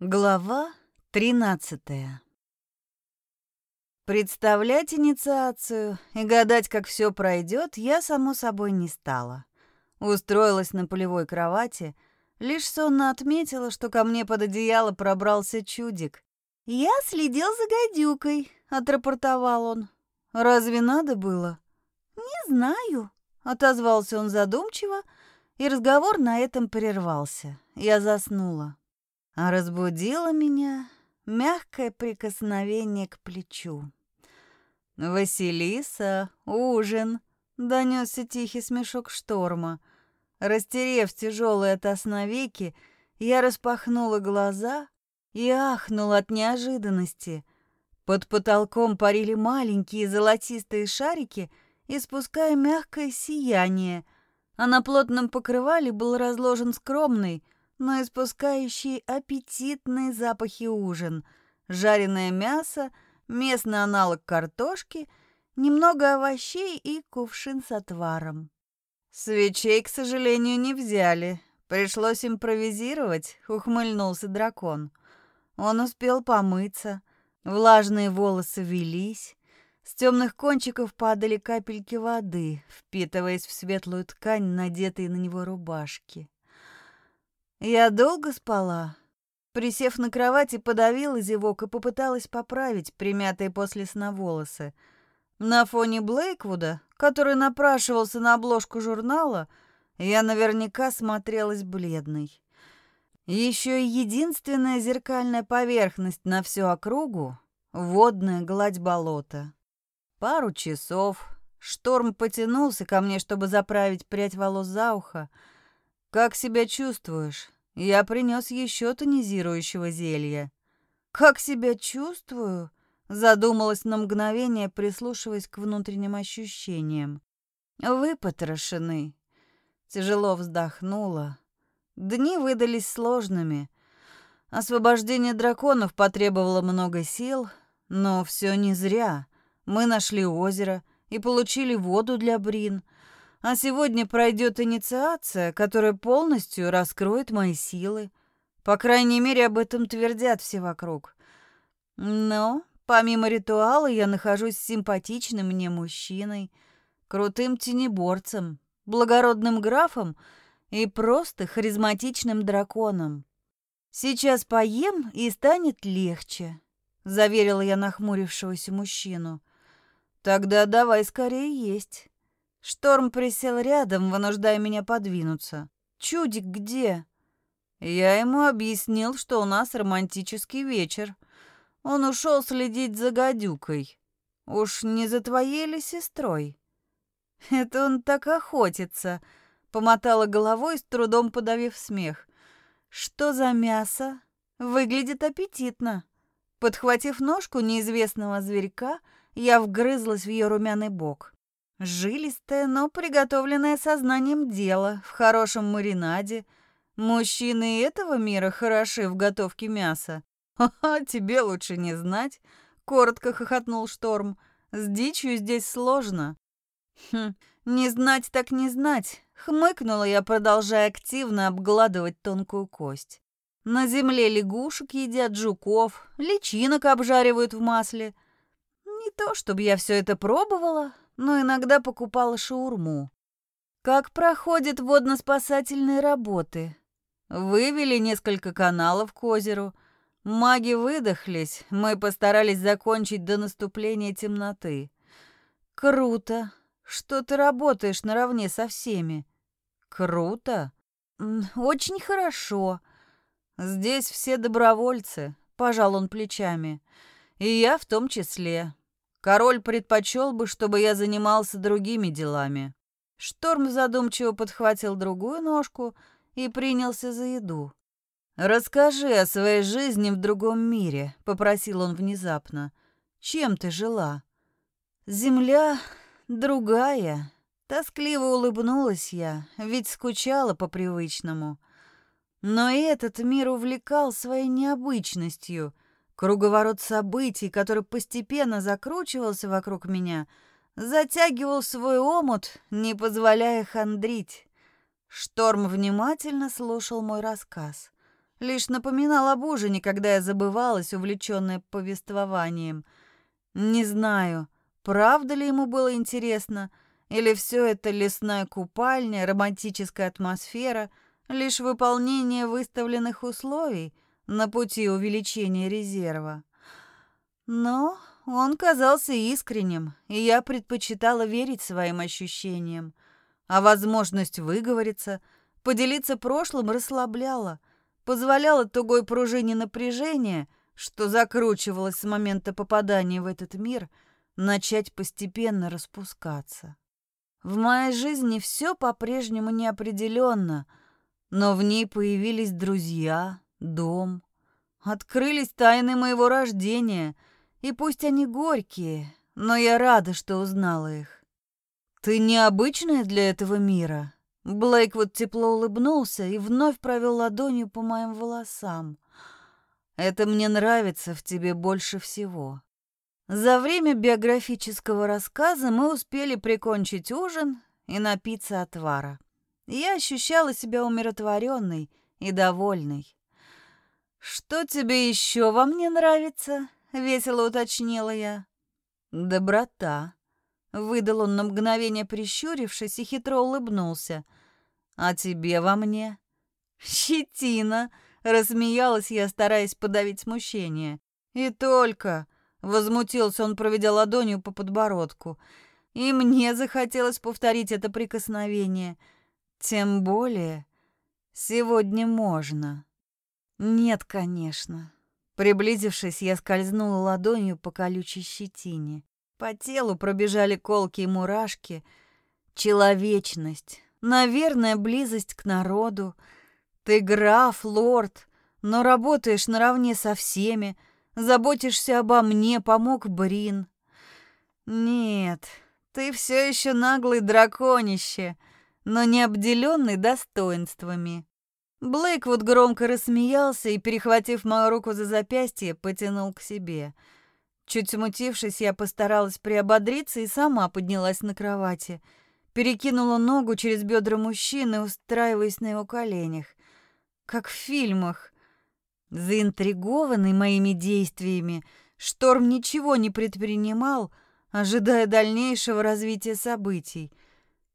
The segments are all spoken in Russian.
Глава 13 Представлять инициацию и гадать, как все пройдет, я, само собой, не стала. Устроилась на полевой кровати, лишь сонно отметила, что ко мне под одеяло пробрался чудик. «Я следил за гадюкой», — отрапортовал он. «Разве надо было?» «Не знаю», — отозвался он задумчиво, и разговор на этом прервался. Я заснула. А разбудило меня мягкое прикосновение к плечу. «Василиса, ужин!» — донесся тихий смешок шторма. Растерев тяжелые от веки, я распахнула глаза и ахнула от неожиданности. Под потолком парили маленькие золотистые шарики, испуская мягкое сияние, а на плотном покрывале был разложен скромный — но испускающий аппетитные запахи ужин, жареное мясо, местный аналог картошки, немного овощей и кувшин с отваром. Свечей, к сожалению, не взяли. Пришлось импровизировать, ухмыльнулся дракон. Он успел помыться, влажные волосы велись, с темных кончиков падали капельки воды, впитываясь в светлую ткань, надетой на него рубашки. Я долго спала. Присев на кровати, подавила зевок и попыталась поправить примятые после сна волосы. На фоне Блейквуда, который напрашивался на обложку журнала, я наверняка смотрелась бледной. Еще и единственная зеркальная поверхность на всю округу — водная гладь болота. Пару часов. Шторм потянулся ко мне, чтобы заправить прядь волос за ухо — «Как себя чувствуешь? Я принес еще тонизирующего зелья». «Как себя чувствую?» Задумалась на мгновение, прислушиваясь к внутренним ощущениям. «Выпотрошены». Тяжело вздохнула. Дни выдались сложными. Освобождение драконов потребовало много сил, но все не зря. Мы нашли озеро и получили воду для Брин — а сегодня пройдет инициация, которая полностью раскроет мои силы. По крайней мере, об этом твердят все вокруг. Но помимо ритуала я нахожусь с симпатичным мне мужчиной, крутым тенеборцем, благородным графом и просто харизматичным драконом. Сейчас поем и станет легче, заверила я нахмурившегося мужчину. Тогда давай скорее есть. Шторм присел рядом, вынуждая меня подвинуться. «Чудик где?» Я ему объяснил, что у нас романтический вечер. Он ушел следить за гадюкой. Уж не за твоей ли сестрой? Это он так охотится, помотала головой, с трудом подавив смех. Что за мясо? Выглядит аппетитно. Подхватив ножку неизвестного зверька, я вгрызлась в ее румяный бок. Жилистое, но приготовленное сознанием дело, в хорошем маринаде. Мужчины этого мира хороши в готовке мяса. «Ха-ха, тебе лучше не знать», — коротко хохотнул Шторм. «С дичью здесь сложно». «Хм, не знать так не знать», — хмыкнула я, продолжая активно обгладывать тонкую кость. На земле лягушек едят жуков, личинок обжаривают в масле. Не то, чтобы я все это пробовала, но иногда покупала шаурму. Как проходят водно-спасательные работы? Вывели несколько каналов к озеру. Маги выдохлись, мы постарались закончить до наступления темноты. Круто, что ты работаешь наравне со всеми. Круто? Очень хорошо. Здесь все добровольцы, пожал он плечами. И я в том числе. Король предпочел бы, чтобы я занимался другими делами. Шторм задумчиво подхватил другую ножку и принялся за еду. «Расскажи о своей жизни в другом мире», — попросил он внезапно. «Чем ты жила?» «Земля другая». Тоскливо улыбнулась я, ведь скучала по привычному. Но и этот мир увлекал своей необычностью — Круговорот событий, который постепенно закручивался вокруг меня, затягивал свой омут, не позволяя хандрить. Шторм внимательно слушал мой рассказ. лишь напоминал об ужине, когда я забывалась, увлеченная повествованием. Не знаю, правда ли ему было интересно, или все это лесная купальня, романтическая атмосфера, лишь выполнение выставленных условий на пути увеличения резерва. Но он казался искренним, и я предпочитала верить своим ощущениям. А возможность выговориться, поделиться прошлым расслабляла, позволяла тугой пружине напряжения, что закручивалось с момента попадания в этот мир, начать постепенно распускаться. В моей жизни все по-прежнему неопределенно, но в ней появились друзья, дом, открылись тайны моего рождения, и пусть они горькие, но я рада, что узнала их. «Ты необычная для этого мира». Блейк вот тепло улыбнулся и вновь провел ладонью по моим волосам. «Это мне нравится в тебе больше всего». За время биографического рассказа мы успели прикончить ужин и напиться отвара. Я ощущала себя умиротворенной и довольной. «Что тебе еще во мне нравится?» — весело уточнила я. «Доброта», Выдал он на мгновение, прищурившись, и хитро улыбнулся. «А тебе во мне?» «Щетина!» — рассмеялась я, стараясь подавить смущение. «И только!» — возмутился он, проведя ладонью по подбородку. «И мне захотелось повторить это прикосновение. Тем более сегодня можно». «Нет, конечно». Приблизившись, я скользнула ладонью по колючей щетине. По телу пробежали колки и мурашки. Человечность, наверное, близость к народу. Ты граф, лорд, но работаешь наравне со всеми, заботишься обо мне, помог Брин. Нет, ты все еще наглый драконище, но не обделенный достоинствами. Блейк вот громко рассмеялся и, перехватив мою руку за запястье, потянул к себе — Чуть смутившись, я постаралась приободриться и сама поднялась на кровати. Перекинула ногу через бедра мужчины, устраиваясь на его коленях. Как в фильмах. Заинтригованный моими действиями, Шторм ничего не предпринимал, ожидая дальнейшего развития событий.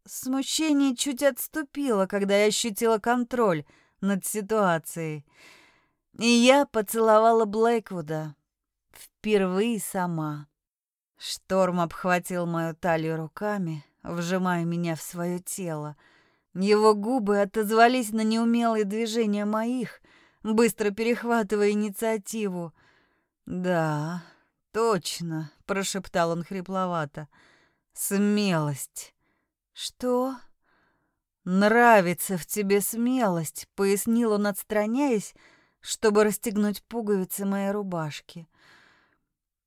Смущение чуть отступило, когда я ощутила контроль над ситуацией. И я поцеловала Блэквуда, Впервые сама. Шторм обхватил мою талию руками, вжимая меня в свое тело. Его губы отозвались на неумелые движения моих, быстро перехватывая инициативу. «Да, точно», — прошептал он хрипловато. «Смелость». «Что?» «Нравится в тебе смелость», — пояснил он, отстраняясь, чтобы расстегнуть пуговицы моей рубашки.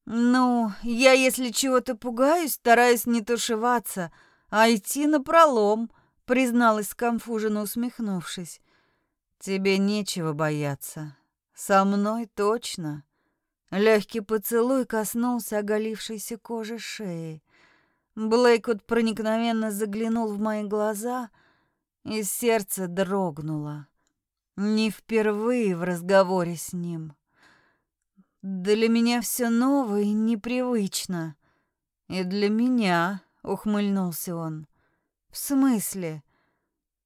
«Ну, я, если чего-то пугаюсь, стараюсь не тушеваться, а идти на пролом», — призналась скомфуженно усмехнувшись. «Тебе нечего бояться. Со мной точно». Легкий поцелуй коснулся оголившейся кожи шеи. Блейкут проникновенно заглянул в мои глаза, и сердце дрогнуло. Не впервые в разговоре с ним. Для меня все новое и непривычно. И для меня, ухмыльнулся он. В смысле?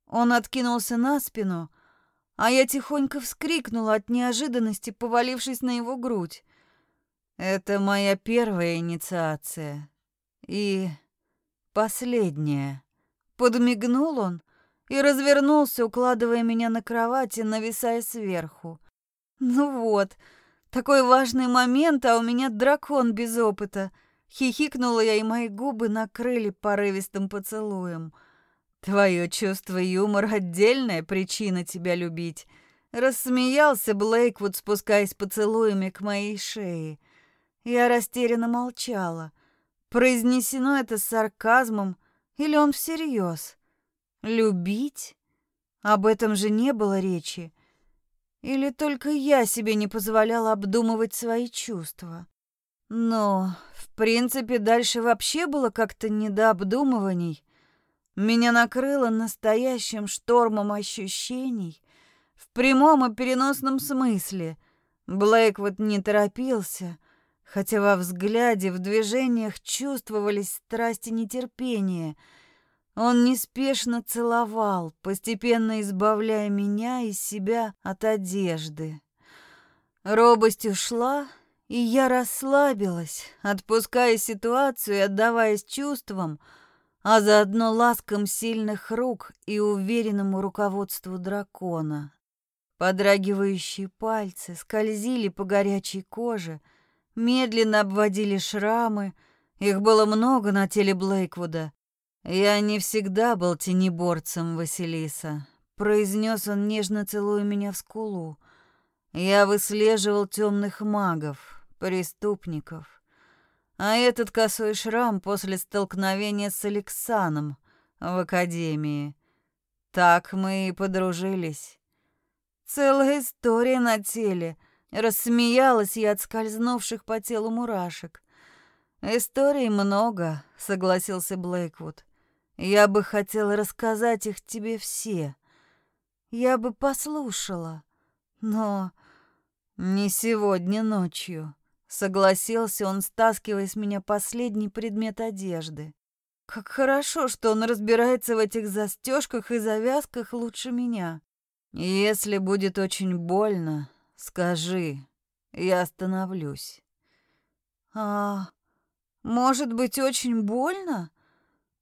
Он откинулся на спину, а я тихонько вскрикнула от неожиданности, повалившись на его грудь. Это моя первая инициация. И последняя. Подмигнул он и развернулся, укладывая меня на кровать и нависая сверху. Ну вот, такой важный момент, а у меня дракон без опыта. Хихикнула я, и мои губы накрыли порывистым поцелуем. Твое чувство юмора — отдельная причина тебя любить. Рассмеялся Блейквуд, спускаясь поцелуями к моей шее. Я растерянно молчала. Произнесено это с сарказмом или он всерьез? Любить? Об этом же не было речи. Или только я себе не позволяла обдумывать свои чувства? Но, в принципе, дальше вообще было как-то не до обдумываний. Меня накрыло настоящим штормом ощущений, в прямом и переносном смысле. Блейк вот не торопился, хотя во взгляде, в движениях чувствовались страсть и нетерпение. Он неспешно целовал, постепенно избавляя меня и себя от одежды. Робость ушла, и я расслабилась, отпуская ситуацию и отдаваясь чувствам, а заодно ласкам сильных рук и уверенному руководству дракона. Подрагивающие пальцы скользили по горячей коже, медленно обводили шрамы, их было много на теле Блейквуда. «Я не всегда был тенеборцем, Василиса», — произнес он, нежно целуя меня в скулу. «Я выслеживал темных магов, преступников. А этот косой шрам после столкновения с Алексаном в академии. Так мы и подружились. Целая история на теле. Рассмеялась я от скользнувших по телу мурашек. «Историй много», — согласился Блейквуд. «Я бы хотел рассказать их тебе все. Я бы послушала, но не сегодня ночью. Согласился он, стаскивая с меня последний предмет одежды. Как хорошо, что он разбирается в этих застежках и завязках лучше меня. Если будет очень больно, скажи, я остановлюсь. А может быть очень больно?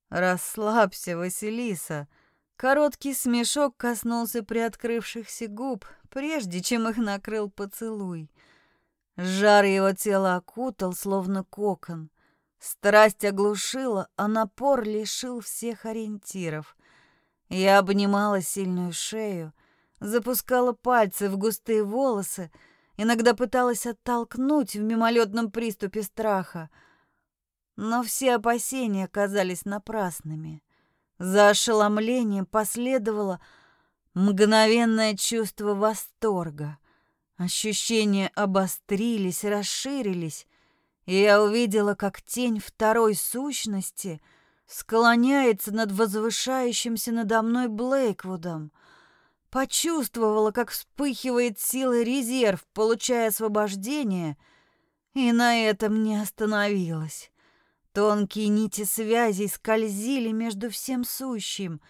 Расслабься, Василиса. Короткий смешок коснулся приоткрывшихся губ, прежде чем их накрыл поцелуй. Жар его тела окутал, словно кокон. Страсть оглушила, а напор лишил всех ориентиров. Я обнимала сильную шею, запускала пальцы в густые волосы, иногда пыталась оттолкнуть в мимолетном приступе страха. Но все опасения оказались напрасными. За ошеломлением последовало мгновенное чувство восторга — Ощущения обострились, расширились, и я увидела, как тень второй сущности склоняется над возвышающимся надо мной Блейквудом. Почувствовала, как вспыхивает сила резерв, получая освобождение, и на этом не остановилась. Тонкие нити связей скользили между всем сущим.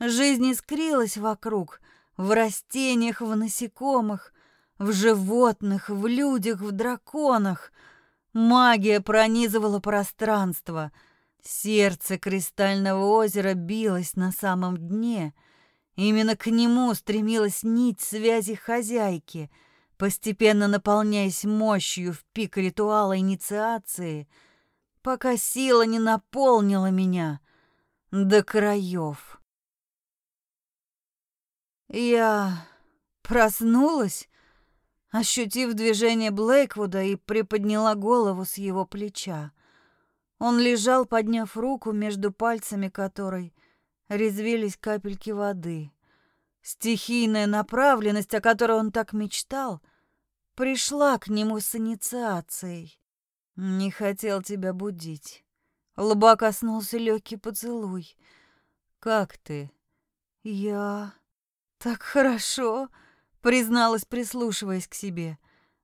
Жизнь искрилась вокруг, в растениях, в насекомых, в животных, в людях, в драконах. Магия пронизывала пространство. Сердце кристального озера билось на самом дне. Именно к нему стремилась нить связи хозяйки, постепенно наполняясь мощью в пик ритуала инициации, пока сила не наполнила меня до краев. Я проснулась ощутив движение Блейквуда и приподняла голову с его плеча. Он лежал, подняв руку, между пальцами которой резвились капельки воды. Стихийная направленность, о которой он так мечтал, пришла к нему с инициацией. «Не хотел тебя будить». Лба коснулся легкий поцелуй. «Как ты?» «Я... так хорошо!» призналась, прислушиваясь к себе.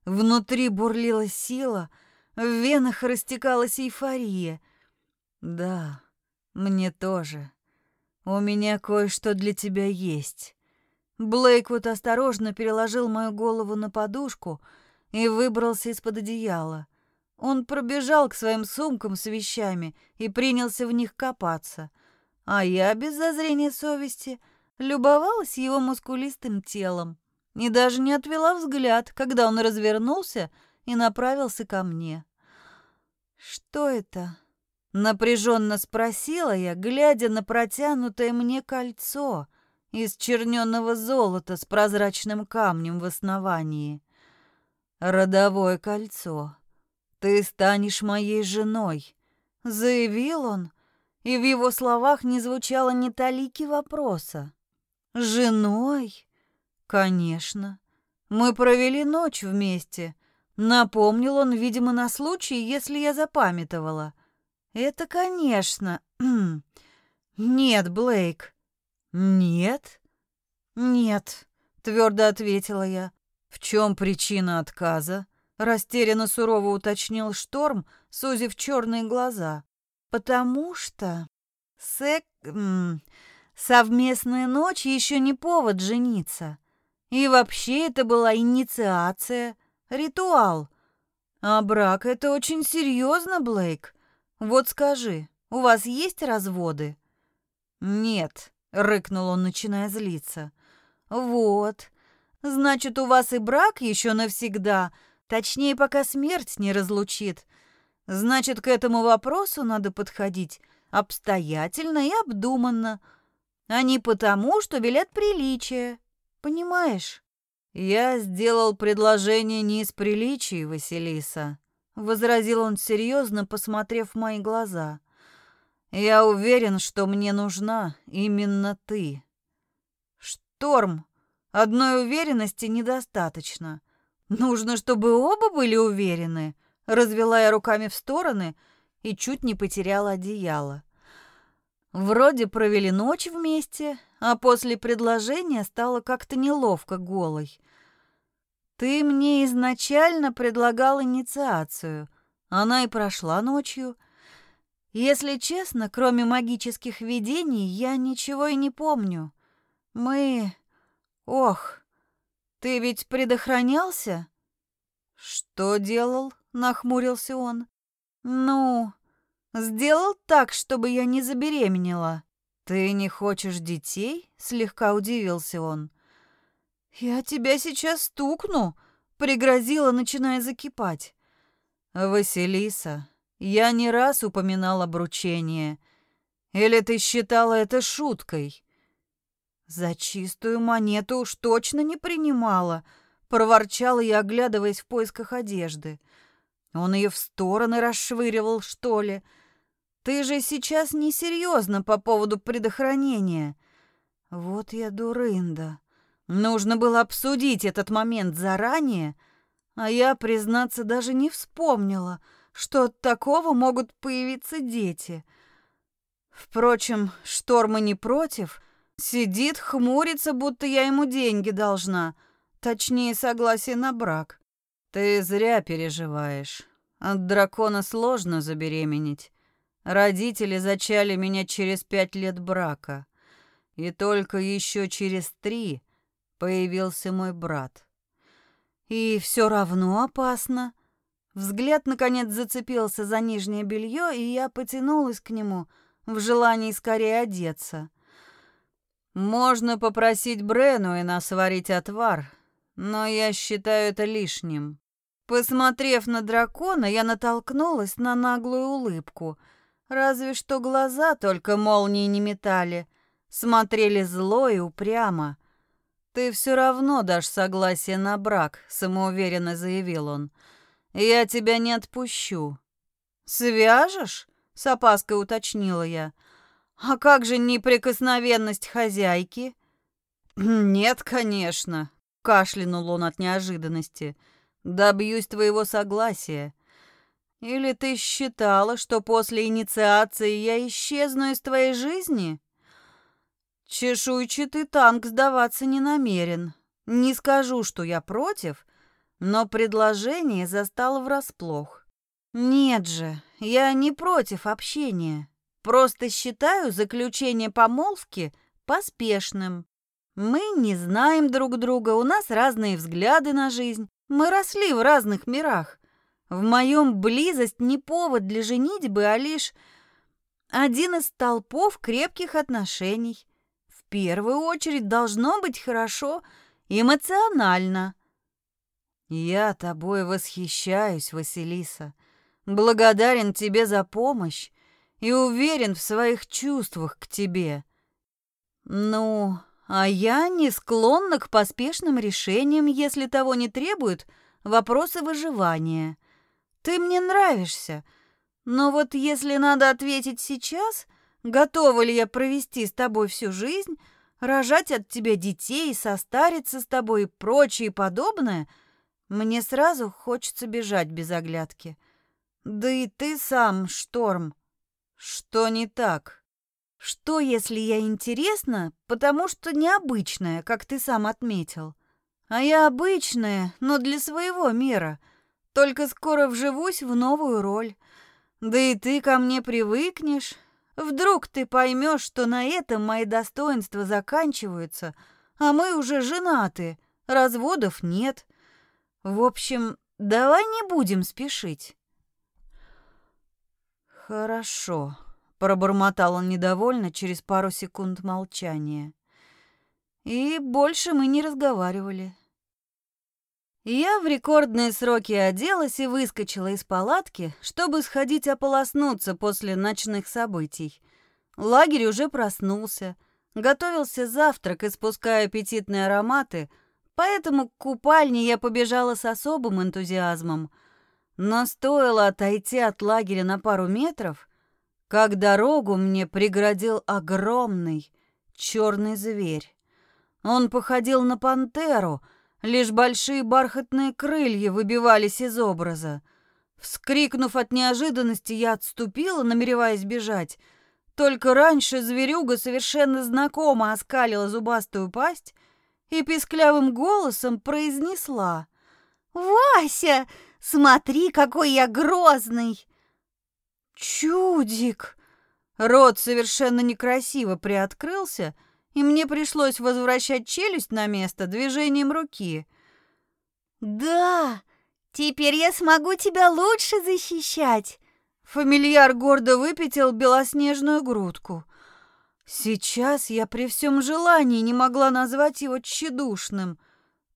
Внутри бурлила сила, в венах растекалась эйфория. Да, мне тоже. У меня кое-что для тебя есть. Блейквуд осторожно переложил мою голову на подушку и выбрался из-под одеяла. Он пробежал к своим сумкам с вещами и принялся в них копаться. А я, без зазрения совести, любовалась его мускулистым телом и даже не отвела взгляд, когда он развернулся и направился ко мне. «Что это?» — напряженно спросила я, глядя на протянутое мне кольцо из черненного золота с прозрачным камнем в основании. «Родовое кольцо. Ты станешь моей женой», — заявил он, и в его словах не звучало ни талики вопроса. «Женой?» «Конечно. Мы провели ночь вместе», — напомнил он, видимо, на случай, если я запамятовала. «Это, конечно. Нет, Блейк». «Нет?» «Нет. твердо ответила я. В чем причина отказа? Растерянно сурово уточнил Шторм, сузив черные глаза. Потому что сек... совместная ночь еще не повод жениться. И вообще это была инициация, ритуал. А брак — это очень серьезно, Блейк. Вот скажи, у вас есть разводы? Нет, рыкнул он, начиная злиться. Вот. Значит, у вас и брак еще навсегда, точнее, пока смерть не разлучит. Значит, к этому вопросу надо подходить обстоятельно и обдуманно, а не потому, что велят приличия. Понимаешь? Я сделал предложение не из приличий, Василиса, возразил он серьезно, посмотрев в мои глаза. Я уверен, что мне нужна именно ты. Шторм, одной уверенности недостаточно. Нужно, чтобы оба были уверены. Развела я руками в стороны и чуть не потеряла одеяло. Вроде провели ночь вместе, а после предложения стало как-то неловко голой. Ты мне изначально предлагал инициацию. Она и прошла ночью. Если честно, кроме магических видений, я ничего и не помню. Мы... Ох, ты ведь предохранялся? Что делал? Нахмурился он. Ну, сделал так, чтобы я не забеременела. Ты не хочешь детей? Слегка удивился он. Я тебя сейчас стукну, пригрозила, начиная закипать. Василиса, я не раз упоминал обручение. Или ты считала это шуткой? За чистую монету уж точно не принимала, проворчала я, оглядываясь в поисках одежды. Он ее в стороны расшвыривал, что ли? Ты же сейчас несерьезно по поводу предохранения. Вот я дурында. Нужно было обсудить этот момент заранее, а я, признаться, даже не вспомнила — что от такого могут появиться дети. Впрочем, Шторма не против, сидит, хмурится, будто я ему деньги должна, точнее, согласие на брак. Ты зря переживаешь. От дракона сложно забеременеть. Родители зачали меня через пять лет брака. И только еще через три появился мой брат. И все равно опасно. Взгляд, наконец, зацепился за нижнее белье, и я потянулась к нему в желании скорее одеться. «Можно попросить Брену и нас сварить отвар, но я считаю это лишним». Посмотрев на дракона, я натолкнулась на наглую улыбку. Разве что глаза только молнии не метали, смотрели зло и упрямо. «Ты все равно дашь согласие на брак», — самоуверенно заявил он. Я тебя не отпущу. Свяжешь? С опаской уточнила я. А как же неприкосновенность хозяйки? Нет, конечно, кашлянул он от неожиданности. Добьюсь твоего согласия. Или ты считала, что после инициации я исчезну из твоей жизни? Чешуйчатый танк сдаваться не намерен. Не скажу, что я против, но предложение застало врасплох. Нет же, я не против общения. Просто считаю заключение помолвки поспешным. Мы не знаем друг друга, у нас разные взгляды на жизнь. Мы росли в разных мирах. В моем близость не повод для женитьбы, а лишь один из толпов крепких отношений. В первую очередь должно быть хорошо эмоционально. «Я тобой восхищаюсь, Василиса. Благодарен тебе за помощь и уверен в своих чувствах к тебе. Ну, а я не склонна к поспешным решениям, если того не требуют вопросы выживания. Ты мне нравишься, но вот если надо ответить сейчас, готова ли я провести с тобой всю жизнь, рожать от тебя детей, состариться с тобой и прочее подобное — мне сразу хочется бежать без оглядки. Да и ты сам, Шторм. Что не так? Что, если я интересна, потому что необычная, как ты сам отметил? А я обычная, но для своего мира. Только скоро вживусь в новую роль. Да и ты ко мне привыкнешь. Вдруг ты поймешь, что на этом мои достоинства заканчиваются, а мы уже женаты, разводов нет. В общем, давай не будем спешить. Хорошо. Пробормотал он недовольно через пару секунд молчания. И больше мы не разговаривали. Я в рекордные сроки оделась и выскочила из палатки, чтобы сходить ополоснуться после ночных событий. Лагерь уже проснулся, готовился завтрак, испуская аппетитные ароматы, поэтому к купальне я побежала с особым энтузиазмом. Но стоило отойти от лагеря на пару метров, как дорогу мне преградил огромный черный зверь. Он походил на пантеру, лишь большие бархатные крылья выбивались из образа. Вскрикнув от неожиданности, я отступила, намереваясь бежать. Только раньше зверюга совершенно знакомо оскалила зубастую пасть и писклявым голосом произнесла. «Вася, смотри, какой я грозный!» «Чудик!» Рот совершенно некрасиво приоткрылся, и мне пришлось возвращать челюсть на место движением руки. «Да, теперь я смогу тебя лучше защищать!» Фамильяр гордо выпятил белоснежную грудку. Сейчас я при всем желании не могла назвать его тщедушным.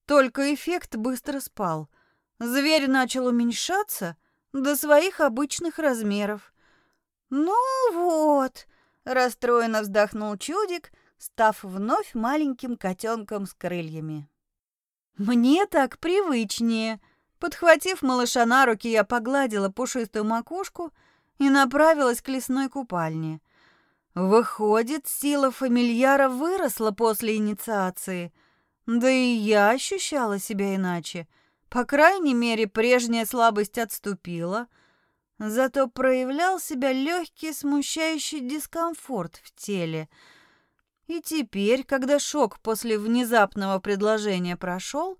Только эффект быстро спал. Зверь начал уменьшаться до своих обычных размеров. «Ну вот», — расстроенно вздохнул чудик, став вновь маленьким котенком с крыльями. «Мне так привычнее». Подхватив малыша на руки, я погладила пушистую макушку и направилась к лесной купальне. Выходит, сила фамильяра выросла после инициации. Да и я ощущала себя иначе. По крайней мере, прежняя слабость отступила — Зато проявлял себя легкий смущающий дискомфорт в теле. И теперь, когда шок после внезапного предложения прошел,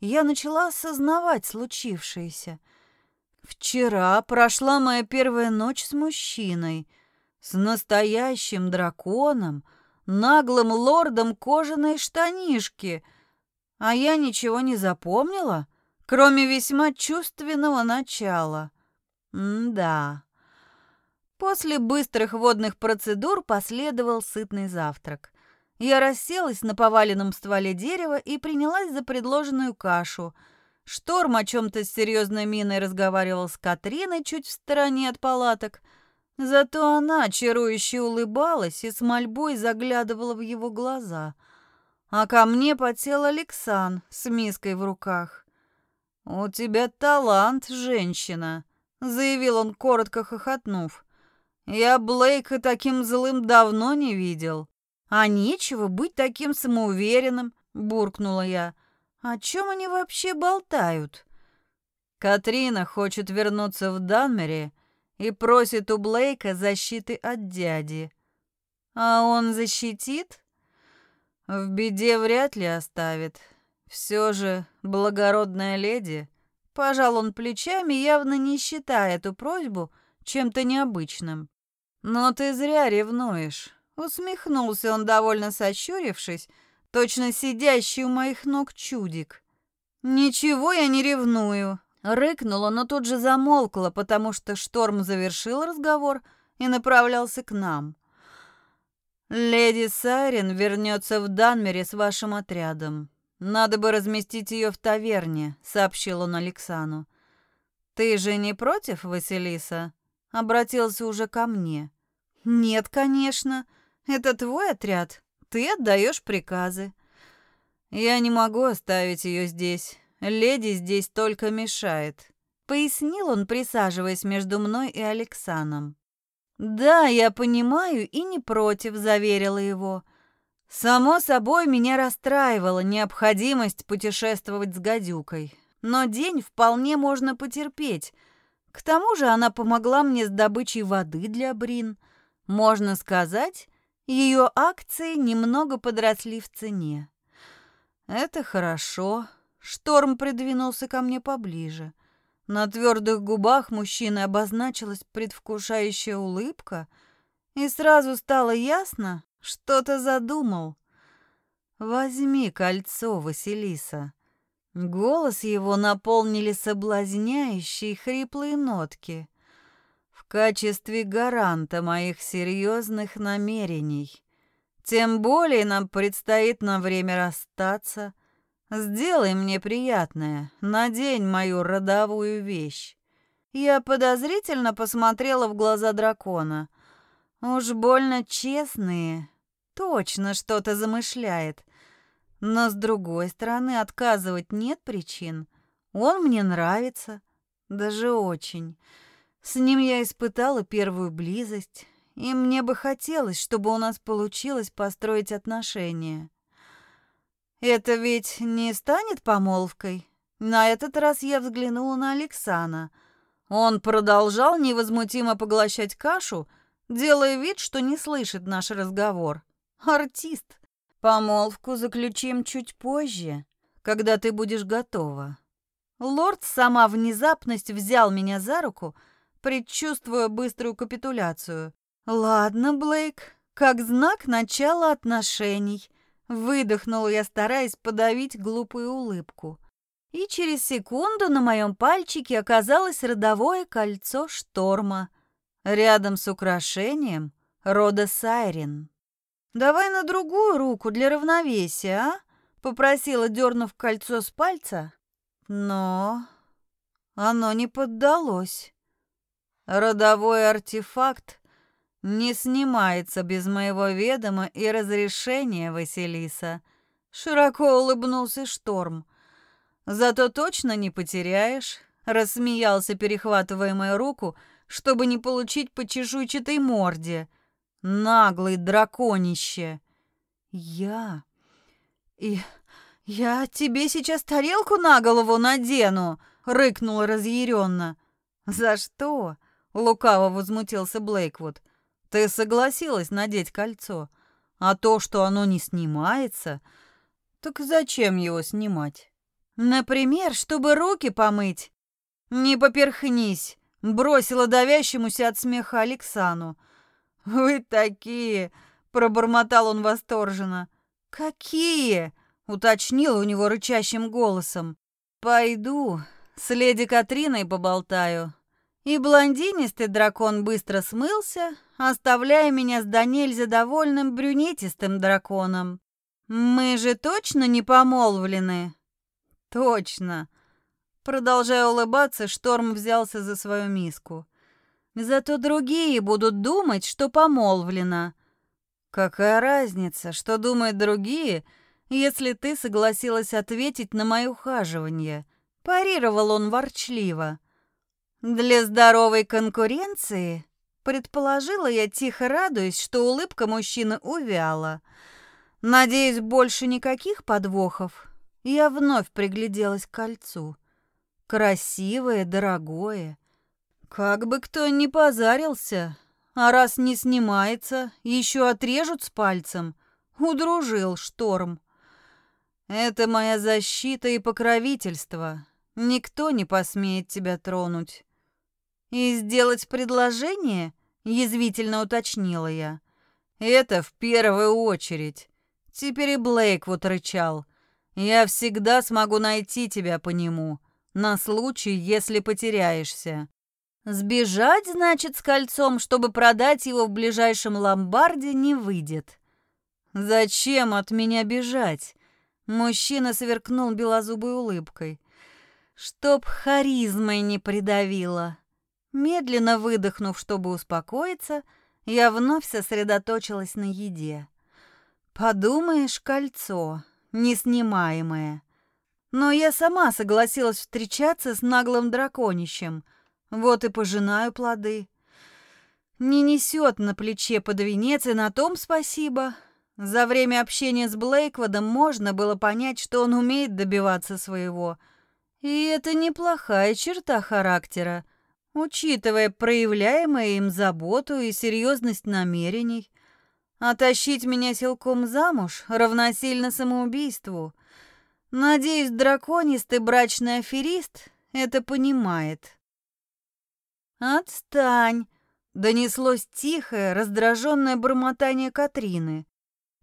я начала осознавать случившееся. Вчера прошла моя первая ночь с мужчиной, с настоящим драконом, наглым лордом кожаной штанишки, а я ничего не запомнила, кроме весьма чувственного начала. М-да. После быстрых водных процедур последовал сытный завтрак. Я расселась на поваленном стволе дерева и принялась за предложенную кашу. Шторм о чем-то с серьезной миной разговаривал с Катриной чуть в стороне от палаток. Зато она чарующе улыбалась и с мольбой заглядывала в его глаза. А ко мне подсел Алексан с миской в руках. «У тебя талант, женщина», заявил он, коротко хохотнув. Я Блейка таким злым давно не видел. А нечего быть таким самоуверенным, буркнула я. О чем они вообще болтают? Катрина хочет вернуться в Данмере и просит у Блейка защиты от дяди. А он защитит? В беде вряд ли оставит. Все же благородная леди Пожал он плечами, явно не считая эту просьбу чем-то необычным. «Но ты зря ревнуешь», — усмехнулся он, довольно сощурившись, точно сидящий у моих ног чудик. «Ничего я не ревную», — рыкнула, но тут же замолкла, потому что шторм завершил разговор и направлялся к нам. «Леди Сайрен вернется в Данмере с вашим отрядом. «Надо бы разместить ее в таверне», — сообщил он Алексану. «Ты же не против, Василиса?» — обратился уже ко мне. «Нет, конечно. Это твой отряд. Ты отдаешь приказы». «Я не могу оставить ее здесь. Леди здесь только мешает», — пояснил он, присаживаясь между мной и Алексаном. «Да, я понимаю и не против», — заверила его. Само собой, меня расстраивала необходимость путешествовать с гадюкой. Но день вполне можно потерпеть. К тому же она помогла мне с добычей воды для Брин. Можно сказать, Ее акции немного подросли в цене. Это хорошо. Шторм придвинулся ко мне поближе. На твердых губах мужчины обозначилась предвкушающая улыбка, и сразу стало ясно, что-то задумал. «Возьми кольцо, Василиса». Голос его наполнили соблазняющие хриплые нотки. «В качестве гаранта моих серьезных намерений. Тем более нам предстоит на время расстаться. Сделай мне приятное, надень мою родовую вещь». Я подозрительно посмотрела в глаза дракона. Уж больно честные, точно что-то замышляет. Но с другой стороны, отказывать нет причин. Он мне нравится, даже очень. С ним я испытала первую близость, и мне бы хотелось, чтобы у нас получилось построить отношения. Это ведь не станет помолвкой? На этот раз я взглянула на Алексана. Он продолжал невозмутимо поглощать кашу, делая вид, что не слышит наш разговор. Артист. Помолвку заключим чуть позже, когда ты будешь готова. Лорд сама внезапность взял меня за руку, предчувствуя быструю капитуляцию. Ладно, Блейк, как знак начала отношений. Выдохнула я, стараясь подавить глупую улыбку. И через секунду на моем пальчике оказалось родовое кольцо шторма рядом с украшением рода Сайрин. «Давай на другую руку для равновесия, а?» — попросила, дернув кольцо с пальца. Но оно не поддалось. Родовой артефакт не снимается без моего ведома и разрешения, Василиса. Широко улыбнулся Шторм. Зато точно не потеряешь, рассмеялся, перехватывая мою руку — чтобы не получить по чешуйчатой морде. Наглый драконище. Я... И... «Я тебе сейчас тарелку на голову надену!» — рыкнула разъяренно. «За что?» — лукаво возмутился Блейквуд. «Ты согласилась надеть кольцо, а то, что оно не снимается, так зачем его снимать? Например, чтобы руки помыть. Не поперхнись, Бросила давящемуся от смеха Алексану. «Вы такие!» — пробормотал он восторженно. «Какие?» — уточнила у него рычащим голосом. «Пойду, с леди Катриной поболтаю». И блондинистый дракон быстро смылся, оставляя меня с до довольным брюнетистым драконом. «Мы же точно не помолвлены?» «Точно», Продолжая улыбаться, Шторм взялся за свою миску. Зато другие будут думать, что помолвлена. Какая разница, что думают другие, если ты согласилась ответить на моё ухаживание? Парировал он ворчливо. Для здоровой конкуренции, предположила я, тихо радуясь, что улыбка мужчины увяла. Надеюсь, больше никаких подвохов. Я вновь пригляделась к кольцу. Красивое, дорогое. Как бы кто ни позарился, а раз не снимается, еще отрежут с пальцем. Удружил шторм. Это моя защита и покровительство. Никто не посмеет тебя тронуть. И сделать предложение, язвительно уточнила я. Это в первую очередь. Теперь и Блейк вот рычал. Я всегда смогу найти тебя по нему на случай, если потеряешься. Сбежать, значит, с кольцом, чтобы продать его в ближайшем ломбарде, не выйдет. Зачем от меня бежать? Мужчина сверкнул белозубой улыбкой. Чтоб харизмой не придавило. Медленно выдохнув, чтобы успокоиться, я вновь сосредоточилась на еде. Подумаешь, кольцо, неснимаемое. Но я сама согласилась встречаться с наглым драконищем. Вот и пожинаю плоды. Не несет на плече под венец, и на том спасибо. За время общения с Блейкводом можно было понять, что он умеет добиваться своего. И это неплохая черта характера, учитывая проявляемую им заботу и серьезность намерений. А тащить меня силком замуж равносильно самоубийству. Надеюсь, драконистый брачный аферист это понимает. «Отстань!» — донеслось тихое, раздраженное бормотание Катрины.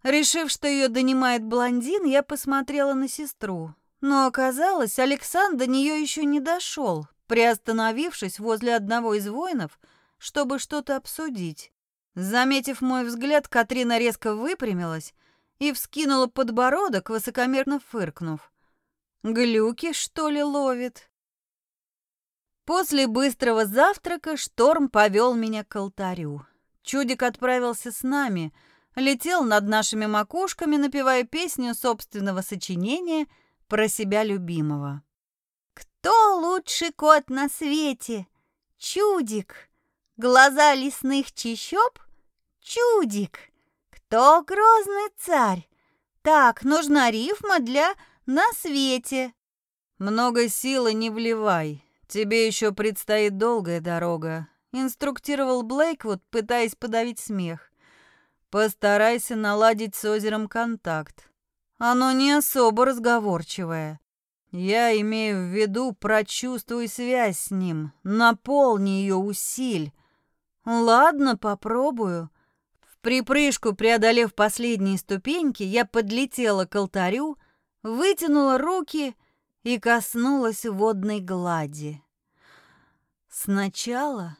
Решив, что ее донимает блондин, я посмотрела на сестру. Но оказалось, Александр до нее еще не дошел, приостановившись возле одного из воинов, чтобы что-то обсудить. Заметив мой взгляд, Катрина резко выпрямилась и вскинула подбородок, высокомерно фыркнув. «Глюки, что ли, ловит?» После быстрого завтрака Шторм повел меня к алтарю. Чудик отправился с нами — летел над нашими макушками, напевая песню собственного сочинения про себя любимого. «Кто лучший кот на свете? Чудик! Глаза лесных чащоб? Чудик! Кто грозный царь? Так, нужна рифма для «на свете». «Много силы не вливай, тебе еще предстоит долгая дорога», инструктировал Блейквуд, пытаясь подавить смех. Постарайся наладить с озером контакт. Оно не особо разговорчивое. Я имею в виду прочувствуй связь с ним, наполни ее усиль. Ладно, попробую. В припрыжку, преодолев последние ступеньки, я подлетела к алтарю, вытянула руки и коснулась водной глади. Сначала,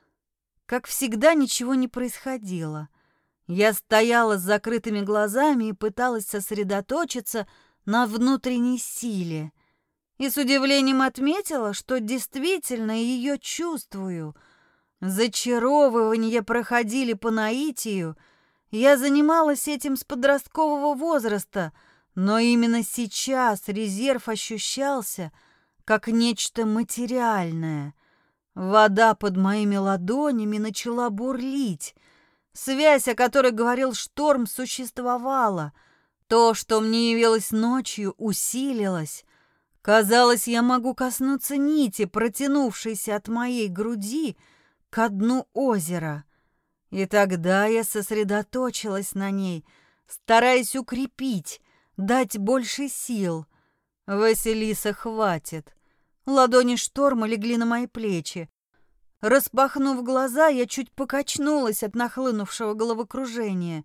как всегда, ничего не происходило. Я стояла с закрытыми глазами и пыталась сосредоточиться на внутренней силе. И с удивлением отметила, что действительно ее чувствую. Зачаровывания проходили по наитию. Я занималась этим с подросткового возраста, но именно сейчас резерв ощущался как нечто материальное. Вода под моими ладонями начала бурлить — Связь, о которой говорил Шторм, существовала. То, что мне явилось ночью, усилилось. Казалось, я могу коснуться нити, протянувшейся от моей груди к дну озера. И тогда я сосредоточилась на ней, стараясь укрепить, дать больше сил. Василиса хватит. Ладони шторма легли на мои плечи. Распахнув глаза, я чуть покачнулась от нахлынувшего головокружения.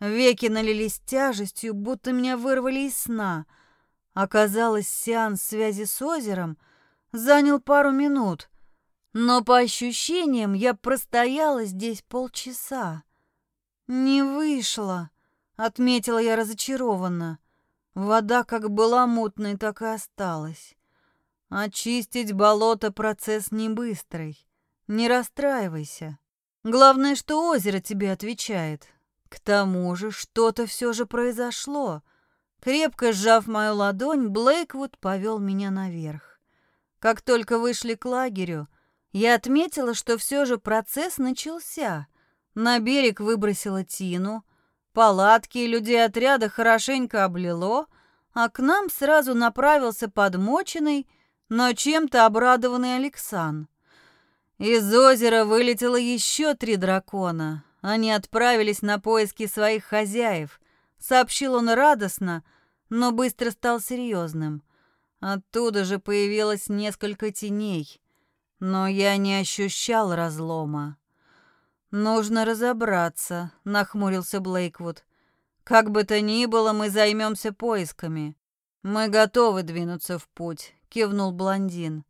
Веки налились тяжестью, будто меня вырвали из сна. Оказалось, сеанс связи с озером занял пару минут, но по ощущениям я простояла здесь полчаса. «Не вышло», — отметила я разочарованно. Вода как была мутной, так и осталась. Очистить болото — процесс не быстрый. Не расстраивайся. Главное, что озеро тебе отвечает. К тому же что-то все же произошло. Крепко сжав мою ладонь, Блейквуд повел меня наверх. Как только вышли к лагерю, я отметила, что все же процесс начался. На берег выбросила Тину, палатки и людей отряда хорошенько облило, а к нам сразу направился подмоченный, но чем-то обрадованный Александр. Из озера вылетело еще три дракона. Они отправились на поиски своих хозяев. Сообщил он радостно, но быстро стал серьезным. Оттуда же появилось несколько теней. Но я не ощущал разлома. «Нужно разобраться», — нахмурился Блейквуд. «Как бы то ни было, мы займемся поисками. Мы готовы двинуться в путь», — кивнул блондин.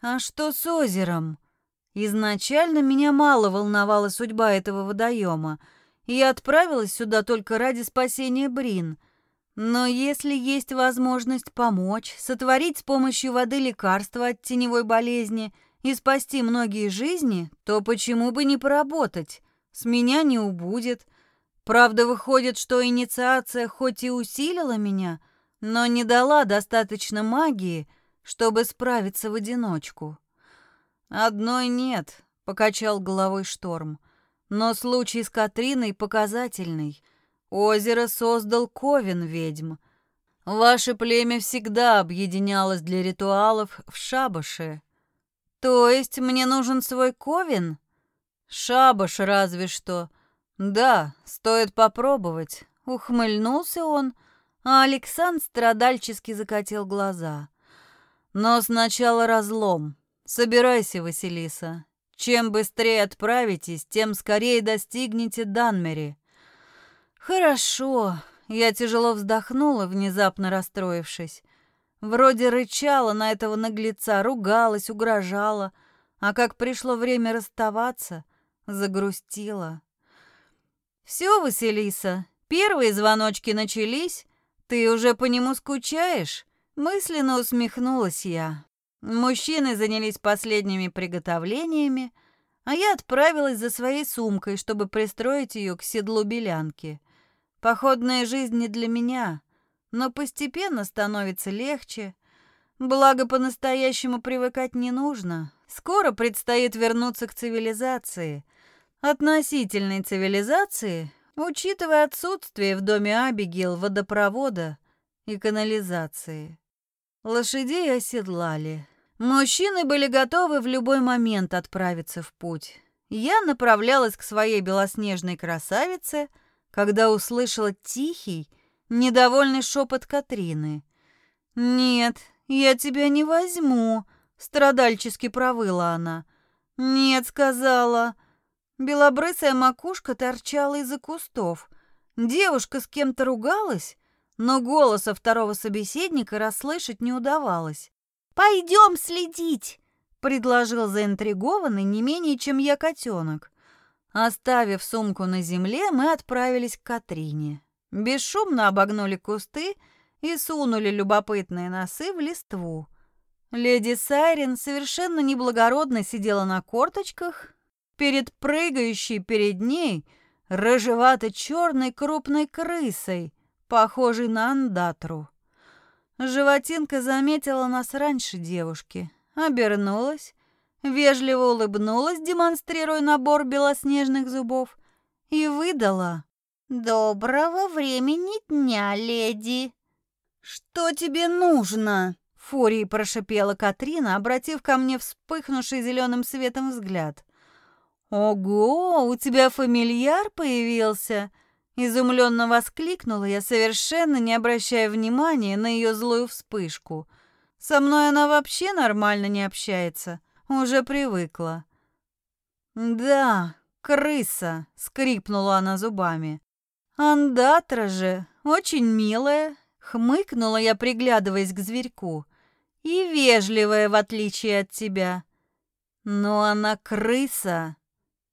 «А что с озером?» Изначально меня мало волновала судьба этого водоема, я отправилась сюда только ради спасения Брин. Но если есть возможность помочь, сотворить с помощью воды лекарства от теневой болезни и спасти многие жизни, то почему бы не поработать? С меня не убудет. Правда, выходит, что инициация хоть и усилила меня, но не дала достаточно магии, чтобы справиться в одиночку. «Одной нет», — покачал головой Шторм. «Но случай с Катриной показательный. Озеро создал Ковен ведьм. Ваше племя всегда объединялось для ритуалов в шабаше. То есть мне нужен свой Ковен? Шабаш разве что. Да, стоит попробовать. Ухмыльнулся он, а Александр страдальчески закатил глаза. Но сначала разлом. Собирайся, Василиса. Чем быстрее отправитесь, тем скорее достигнете Данмери. Хорошо. Я тяжело вздохнула, внезапно расстроившись. Вроде рычала на этого наглеца, ругалась, угрожала, а как пришло время расставаться, загрустила. «Все, Василиса, первые звоночки начались, ты уже по нему скучаешь?» Мысленно усмехнулась я. Мужчины занялись последними приготовлениями, а я отправилась за своей сумкой, чтобы пристроить ее к седлу белянки. Походная жизнь не для меня, но постепенно становится легче. Благо, по-настоящему привыкать не нужно. Скоро предстоит вернуться к цивилизации. Относительной цивилизации, учитывая отсутствие в доме Абигил водопровода и канализации. Лошадей оседлали. Мужчины были готовы в любой момент отправиться в путь. Я направлялась к своей белоснежной красавице, когда услышала тихий, недовольный шепот Катрины. «Нет, я тебя не возьму», — страдальчески провыла она. «Нет», — сказала. Белобрысая макушка торчала из-за кустов. Девушка с кем-то ругалась, но голоса второго собеседника расслышать не удавалось. «Пойдем следить!» — предложил заинтригованный не менее, чем я котенок. Оставив сумку на земле, мы отправились к Катрине. Бесшумно обогнули кусты и сунули любопытные носы в листву. Леди Сайрен совершенно неблагородно сидела на корточках перед прыгающей перед ней рыжевато-черной крупной крысой, похожий на андатру. Животинка заметила нас раньше девушки, обернулась, вежливо улыбнулась, демонстрируя набор белоснежных зубов, и выдала «Доброго времени дня, леди!» «Что тебе нужно?» — фурией прошипела Катрина, обратив ко мне вспыхнувший зеленым светом взгляд. «Ого, у тебя фамильяр появился!» Изумленно воскликнула я, совершенно не обращая внимания на ее злую вспышку. Со мной она вообще нормально не общается, уже привыкла. «Да, крыса!» — скрипнула она зубами. «Андатра же, очень милая!» — хмыкнула я, приглядываясь к зверьку. «И вежливая, в отличие от тебя. Но она крыса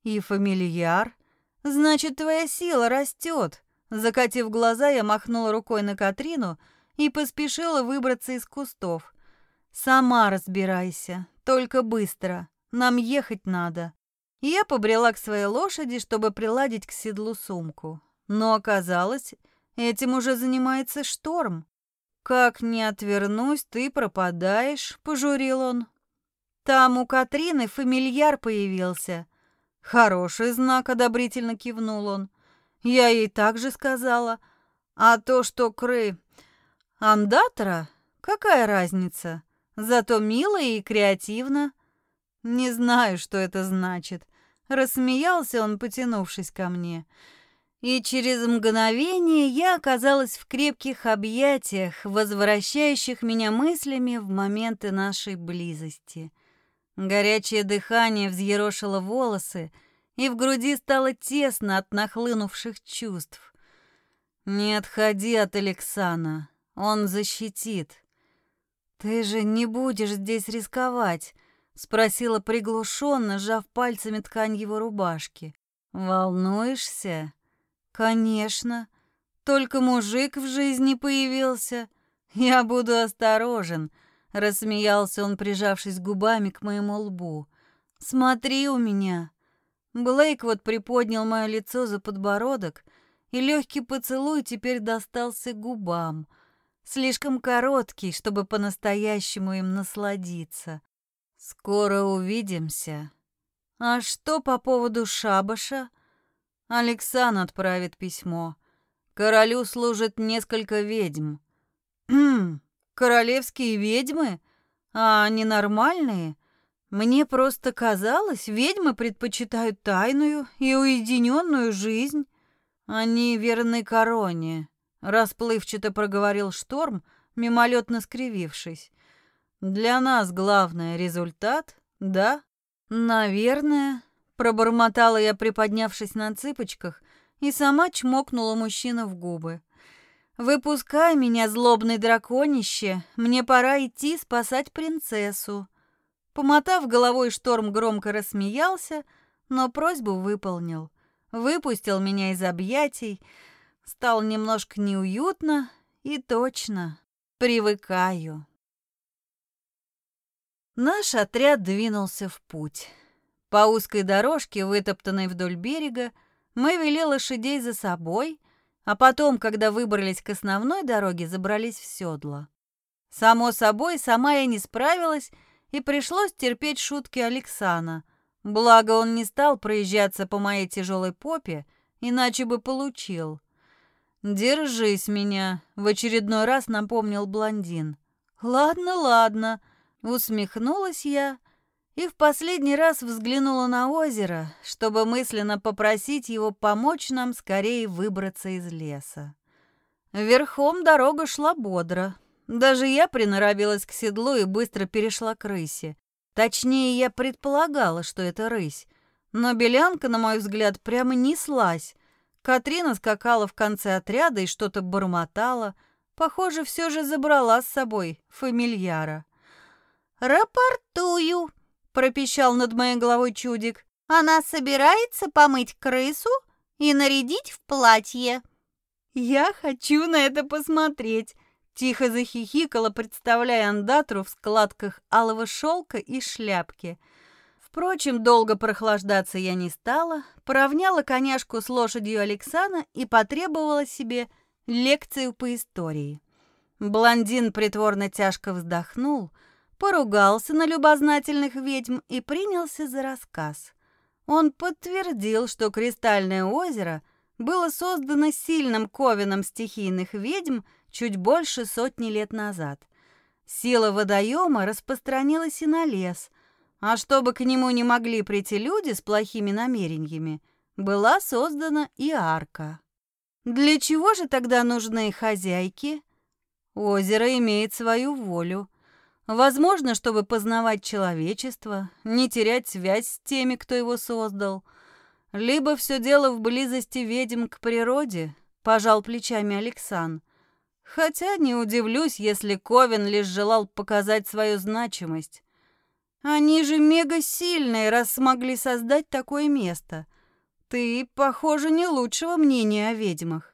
и фамильяр. Значит, твоя сила растет. Закатив глаза, я махнула рукой на Катрину и поспешила выбраться из кустов. Сама разбирайся, только быстро. Нам ехать надо. я побрела к своей лошади, чтобы приладить к седлу сумку. Но оказалось, этим уже занимается шторм. «Как не отвернусь, ты пропадаешь», — пожурил он. «Там у Катрины фамильяр появился. «Хороший знак», — одобрительно кивнул он. «Я ей так же сказала. А то, что Кры... Андатора? Какая разница? Зато мило и креативно». «Не знаю, что это значит», — рассмеялся он, потянувшись ко мне. И через мгновение я оказалась в крепких объятиях, возвращающих меня мыслями в моменты нашей близости — Горячее дыхание взъерошило волосы, и в груди стало тесно от нахлынувших чувств. «Не отходи от Алексана, он защитит». «Ты же не будешь здесь рисковать?» — спросила приглушенно, сжав пальцами ткань его рубашки. «Волнуешься?» «Конечно. Только мужик в жизни появился. Я буду осторожен», Рассмеялся он, прижавшись губами к моему лбу. «Смотри у меня!» Блейк вот приподнял мое лицо за подбородок, и легкий поцелуй теперь достался губам. Слишком короткий, чтобы по-настоящему им насладиться. «Скоро увидимся». «А что по поводу шабаша?» Александр отправит письмо. Королю служат несколько ведьм. «Хм, Королевские ведьмы? А они нормальные? Мне просто казалось, ведьмы предпочитают тайную и уединенную жизнь. Они верны короне, расплывчато проговорил Шторм, мимолетно скривившись. Для нас главное результат, да? Наверное, пробормотала я, приподнявшись на цыпочках, и сама чмокнула мужчину в губы. «Выпускай меня, злобный драконище, мне пора идти спасать принцессу». Помотав головой, шторм громко рассмеялся, но просьбу выполнил. Выпустил меня из объятий, стал немножко неуютно и точно привыкаю. Наш отряд двинулся в путь. По узкой дорожке, вытоптанной вдоль берега, мы вели лошадей за собой, а потом, когда выбрались к основной дороге, забрались в седло. Само собой, сама я не справилась, и пришлось терпеть шутки Алексана. Благо, он не стал проезжаться по моей тяжелой попе, иначе бы получил. «Держись меня», — в очередной раз напомнил блондин. «Ладно, ладно», — усмехнулась я и в последний раз взглянула на озеро, чтобы мысленно попросить его помочь нам скорее выбраться из леса. Верхом дорога шла бодро. Даже я приноровилась к седлу и быстро перешла к рысе. Точнее, я предполагала, что это рысь. Но белянка, на мой взгляд, прямо неслась. Катрина скакала в конце отряда и что-то бормотала. Похоже, все же забрала с собой фамильяра. «Рапортую!» Пропищал над моей головой чудик. Она собирается помыть крысу и нарядить в платье. Я хочу на это посмотреть. Тихо захихикала, представляя андатру в складках алого шелка и шляпки. Впрочем, долго прохлаждаться я не стала, поравняла коняшку с лошадью Алексана и потребовала себе лекцию по истории. Блондин притворно тяжко вздохнул — поругался на любознательных ведьм и принялся за рассказ. Он подтвердил, что Кристальное озеро было создано сильным ковеном стихийных ведьм чуть больше сотни лет назад. Сила водоема распространилась и на лес, а чтобы к нему не могли прийти люди с плохими намерениями, была создана и арка. Для чего же тогда нужны хозяйки? Озеро имеет свою волю – Возможно, чтобы познавать человечество, не терять связь с теми, кто его создал. Либо все дело в близости ведьм к природе, пожал плечами Александр. Хотя не удивлюсь, если Ковен лишь желал показать свою значимость. Они же мега сильные, раз смогли создать такое место. Ты, похоже, не лучшего мнения о ведьмах.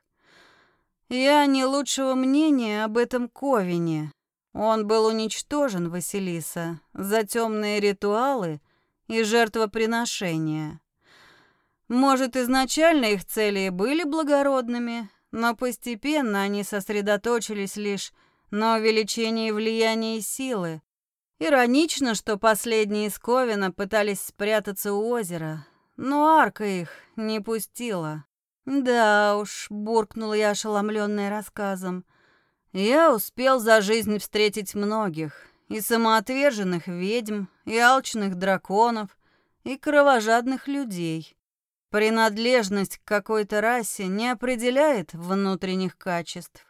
Я не лучшего мнения об этом Ковине, он был уничтожен, Василиса, за темные ритуалы и жертвоприношения. Может, изначально их цели были благородными, но постепенно они сосредоточились лишь на увеличении влияния и силы. Иронично, что последние из Ковина пытались спрятаться у озера, но арка их не пустила. «Да уж», — буркнула я, ошеломленная рассказом, я успел за жизнь встретить многих, и самоотверженных ведьм, и алчных драконов, и кровожадных людей. Принадлежность к какой-то расе не определяет внутренних качеств.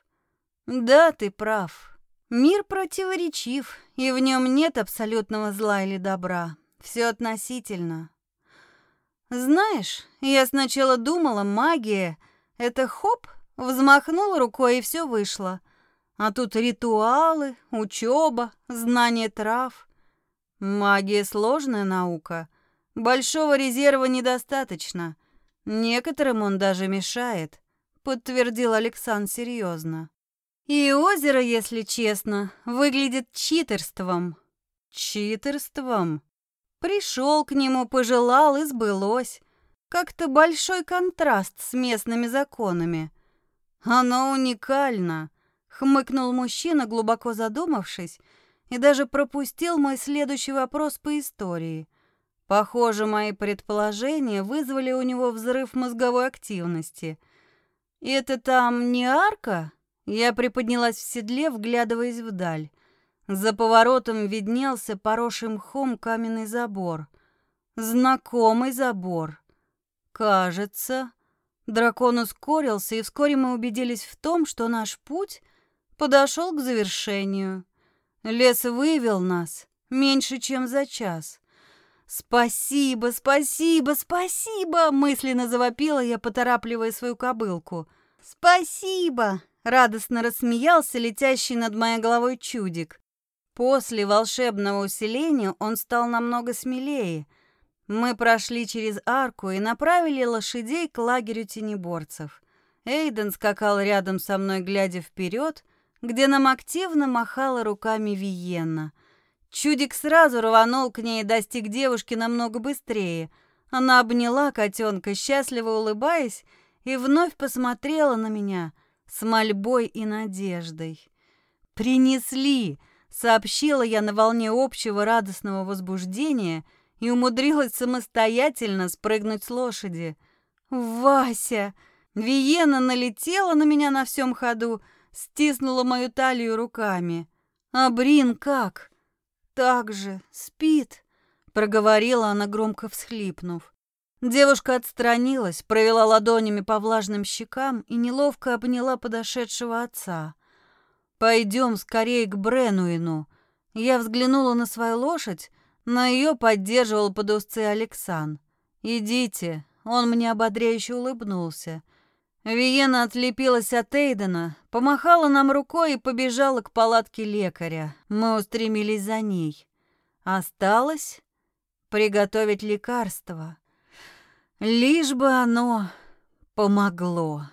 Да, ты прав. Мир противоречив, и в нем нет абсолютного зла или добра. Все относительно. Знаешь, я сначала думала, магия — это хоп, взмахнул рукой, и все вышло — а тут ритуалы, учеба, знание трав. Магия сложная наука. Большого резерва недостаточно. Некоторым он даже мешает, подтвердил Александр серьезно. И озеро, если честно, выглядит читерством. Читерством? Пришел к нему, пожелал и сбылось. Как-то большой контраст с местными законами. Оно уникально хмыкнул мужчина, глубоко задумавшись, и даже пропустил мой следующий вопрос по истории. Похоже, мои предположения вызвали у него взрыв мозговой активности. «Это там не арка?» Я приподнялась в седле, вглядываясь вдаль. За поворотом виднелся поросший мхом каменный забор. Знакомый забор. Кажется, дракон ускорился, и вскоре мы убедились в том, что наш путь подошел к завершению. Лес вывел нас меньше, чем за час. «Спасибо, спасибо, спасибо!» — мысленно завопила я, поторапливая свою кобылку. «Спасибо!» — радостно рассмеялся летящий над моей головой чудик. После волшебного усиления он стал намного смелее. Мы прошли через арку и направили лошадей к лагерю тенеборцев. Эйден скакал рядом со мной, глядя вперед, где нам активно махала руками Виенна. Чудик сразу рванул к ней и достиг девушки намного быстрее. Она обняла котенка, счастливо улыбаясь, и вновь посмотрела на меня с мольбой и надеждой. «Принесли!» сообщила я на волне общего радостного возбуждения и умудрилась самостоятельно спрыгнуть с лошади. «Вася!» Виена налетела на меня на всем ходу, стиснула мою талию руками. «А Брин как?» «Так же, спит», — проговорила она, громко всхлипнув. Девушка отстранилась, провела ладонями по влажным щекам и неловко обняла подошедшего отца. Пойдем скорее к Бренуину. Я взглянула на свою лошадь, но ее поддерживал под узцы Алексан. Идите, он мне ободряюще улыбнулся. Виена отлепилась от Эйдена, помахала нам рукой и побежала к палатке лекаря. Мы устремились за ней. Осталось приготовить лекарство. Лишь бы оно помогло.